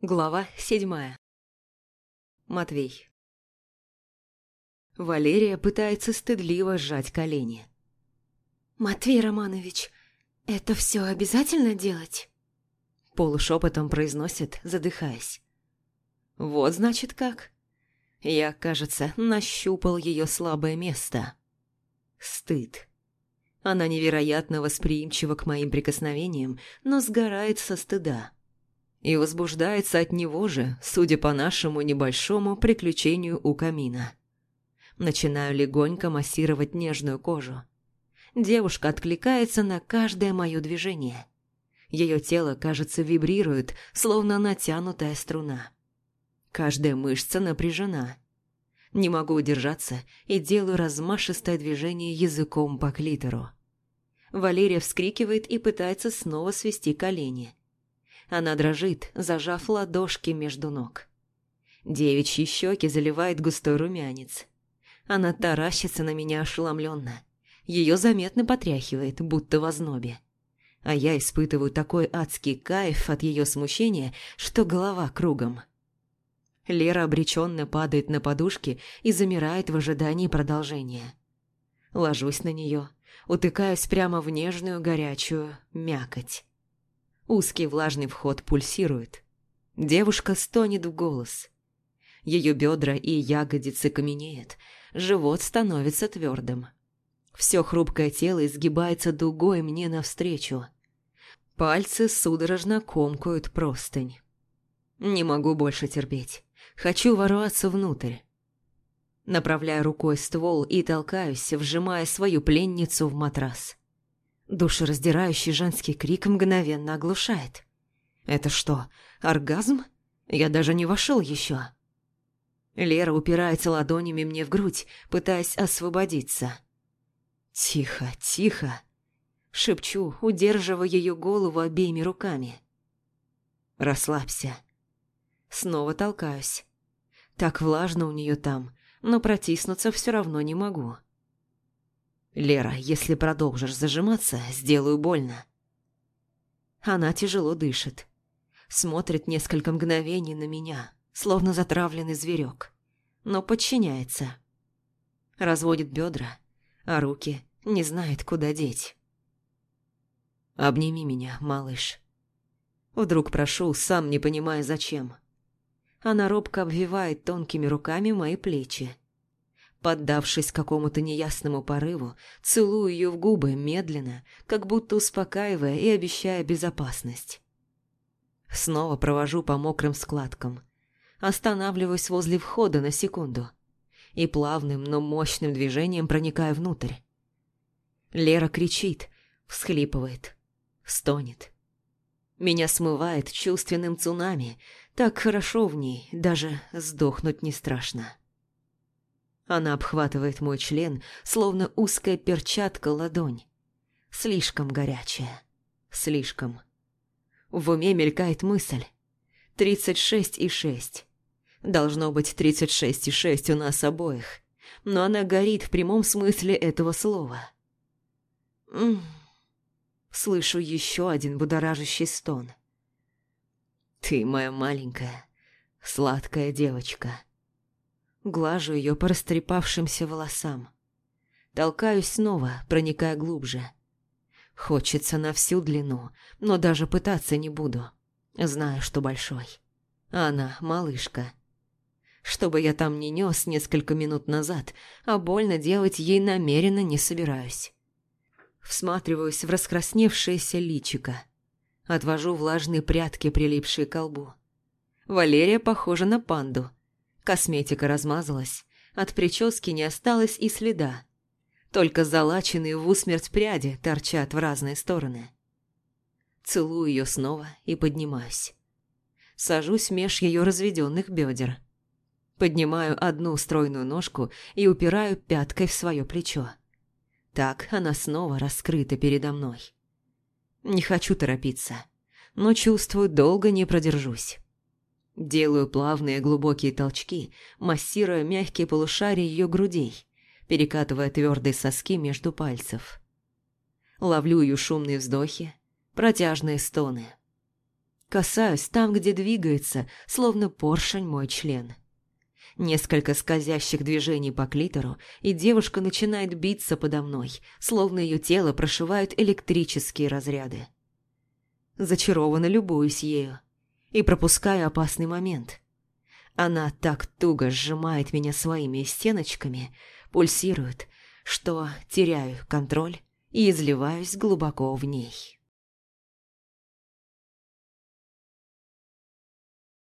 Глава седьмая. Матвей. Валерия пытается стыдливо сжать колени. «Матвей Романович, это все обязательно делать?» Полушепотом произносит, задыхаясь. «Вот значит как. Я, кажется, нащупал ее слабое место. Стыд. Она невероятно восприимчива к моим прикосновениям, но сгорает со стыда» и возбуждается от него же, судя по нашему небольшому приключению у камина. Начинаю легонько массировать нежную кожу. Девушка откликается на каждое мое движение. Ее тело, кажется, вибрирует, словно натянутая струна. Каждая мышца напряжена. Не могу удержаться и делаю размашистое движение языком по клитору. Валерия вскрикивает и пытается снова свести колени. Она дрожит, зажав ладошки между ног. Девичьи щеки заливает густой румянец. Она таращится на меня ошеломленно. Ее заметно потряхивает, будто в ознобе. А я испытываю такой адский кайф от ее смущения, что голова кругом. Лера обреченно падает на подушки и замирает в ожидании продолжения. Ложусь на нее, утыкаюсь прямо в нежную горячую мякоть. Узкий влажный вход пульсирует. Девушка стонет в голос. Ее бедра и ягодицы каменеют, живот становится твердым. Все хрупкое тело изгибается дугой мне навстречу. Пальцы судорожно комкают простынь. Не могу больше терпеть. Хочу ворваться внутрь. Направляю рукой ствол и толкаюсь, вжимая свою пленницу в матрас. Душераздирающий женский крик мгновенно оглушает. «Это что, оргазм? Я даже не вошел еще». Лера упирается ладонями мне в грудь, пытаясь освободиться. «Тихо, тихо!» Шепчу, удерживая ее голову обеими руками. «Расслабься». Снова толкаюсь. Так влажно у нее там, но протиснуться все равно не могу. «Лера, если продолжишь зажиматься, сделаю больно». Она тяжело дышит. Смотрит несколько мгновений на меня, словно затравленный зверек, но подчиняется. Разводит бедра, а руки не знает, куда деть. «Обними меня, малыш». Вдруг прошу, сам не понимая зачем. Она робко обвивает тонкими руками мои плечи. Поддавшись какому-то неясному порыву, целую ее в губы медленно, как будто успокаивая и обещая безопасность. Снова провожу по мокрым складкам. Останавливаюсь возле входа на секунду и плавным, но мощным движением проникаю внутрь. Лера кричит, всхлипывает, стонет. Меня смывает чувственным цунами, так хорошо в ней, даже сдохнуть не страшно. Она обхватывает мой член, словно узкая перчатка ладонь. Слишком горячая. Слишком. В уме мелькает мысль. Тридцать шесть и шесть. Должно быть тридцать шесть и шесть у нас обоих. Но она горит в прямом смысле этого слова. М -м -м. Слышу еще один будоражащий стон. «Ты моя маленькая, сладкая девочка». Глажу ее по растрепавшимся волосам. Толкаюсь снова, проникая глубже. Хочется на всю длину, но даже пытаться не буду. Знаю, что большой. А она малышка. Чтобы я там не нес несколько минут назад, а больно делать ей намеренно не собираюсь. Всматриваюсь в раскрасневшееся личико. Отвожу влажные прядки, прилипшие к колбу. Валерия похожа на панду – Косметика размазалась, от прически не осталось и следа. Только залаченные в усмерть пряди торчат в разные стороны. Целую ее снова и поднимаюсь. Сажусь меж ее разведенных бедер. Поднимаю одну стройную ножку и упираю пяткой в свое плечо. Так она снова раскрыта передо мной. Не хочу торопиться, но чувствую, долго не продержусь. Делаю плавные глубокие толчки, массируя мягкие полушария ее грудей, перекатывая твердые соски между пальцев. Ловлю ее шумные вздохи, протяжные стоны. Касаюсь там, где двигается, словно поршень мой член. Несколько скользящих движений по клитору, и девушка начинает биться подо мной, словно ее тело прошивают электрические разряды. Зачарованно любуюсь ею и пропускаю опасный момент. Она так туго сжимает меня своими стеночками, пульсирует, что теряю контроль и изливаюсь глубоко в ней.